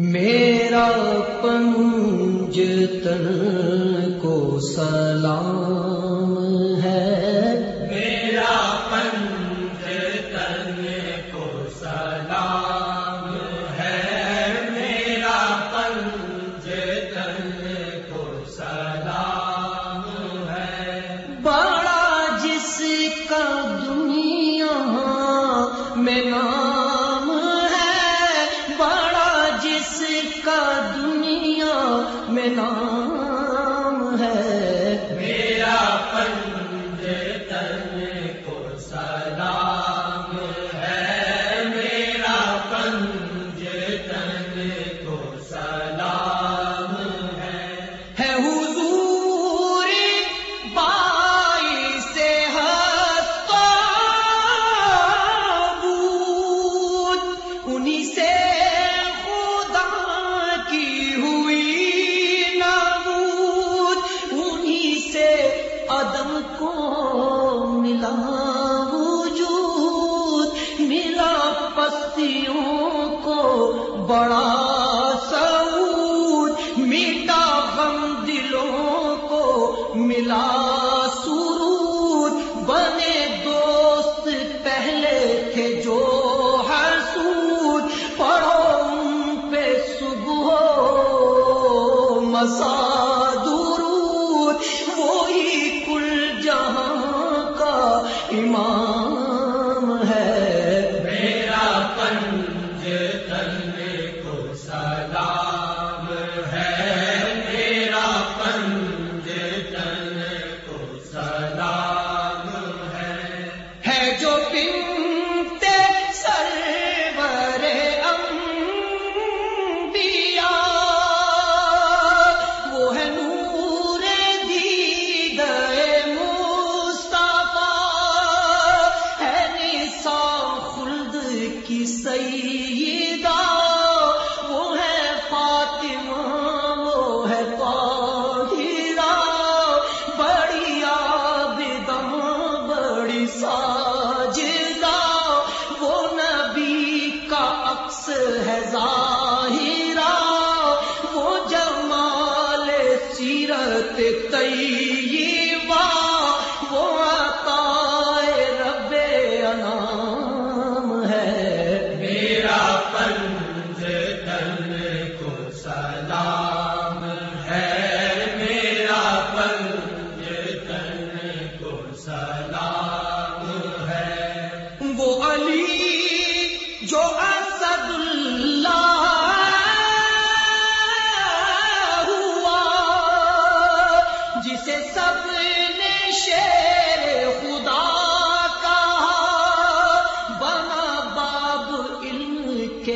میرا پنج تن کو سلام ہے۔ میرا پنج تن کو سلام ہے۔ میرا پنج تن کو سلام ہے۔ بڑا جس کا ملا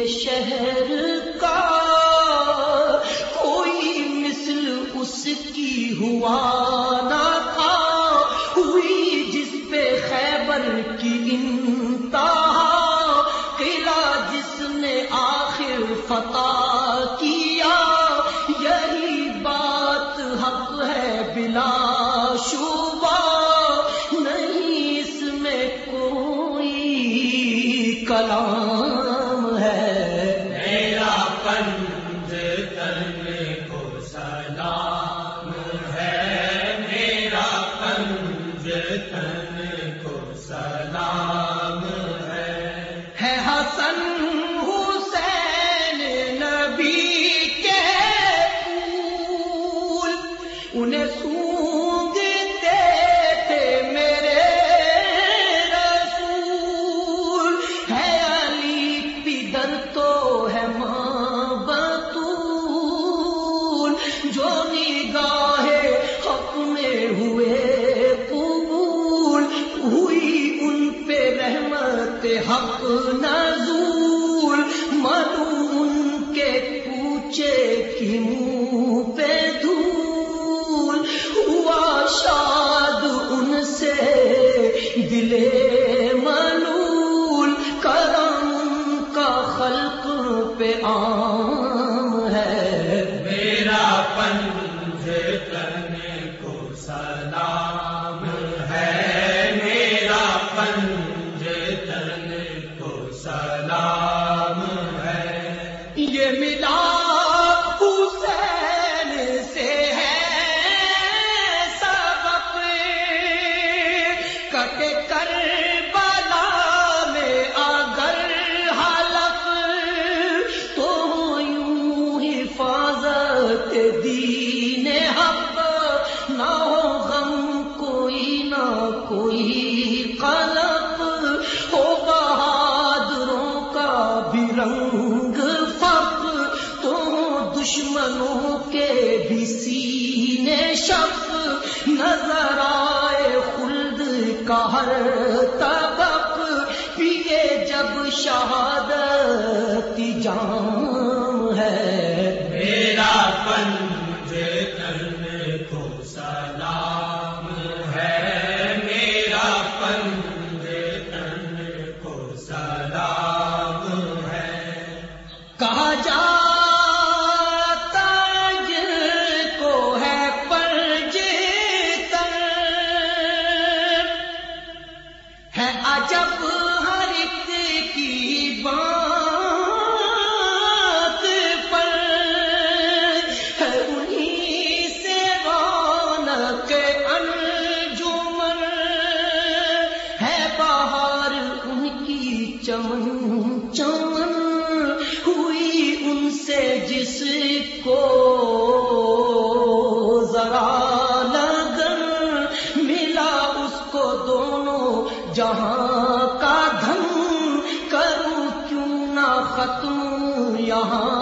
شہر کا کوئی مثل اس کی ہوا نہ تھا، ہوئی جس پہ خیبر کی انتہا، قلعہ جس نے آخر فتح کیا، یہی بات حق ہے بلا شبہ نہیں اس میں کوئی کلام کرنے کو دین حق، نہ ہو غم کوئی، نہ کوئی قلب ہو بہادروں کا بھی رنگ فخر تو دشمنوں کے بھی سینے شب نظر آئے خلد کا ہر طبق، پیے جب شہادت جان۔ کہا جاتا جن کو ہے پرجیتن۔ ہے عجب ہر ایک کی بات پر۔ ہے سے رونق انجمن۔ ہے بہار ان کی چمن چمن سے جس کو ذرا لگن ملا اس کو دونوں جہاں کا دھن کروں کیوں نہ ختم یہاں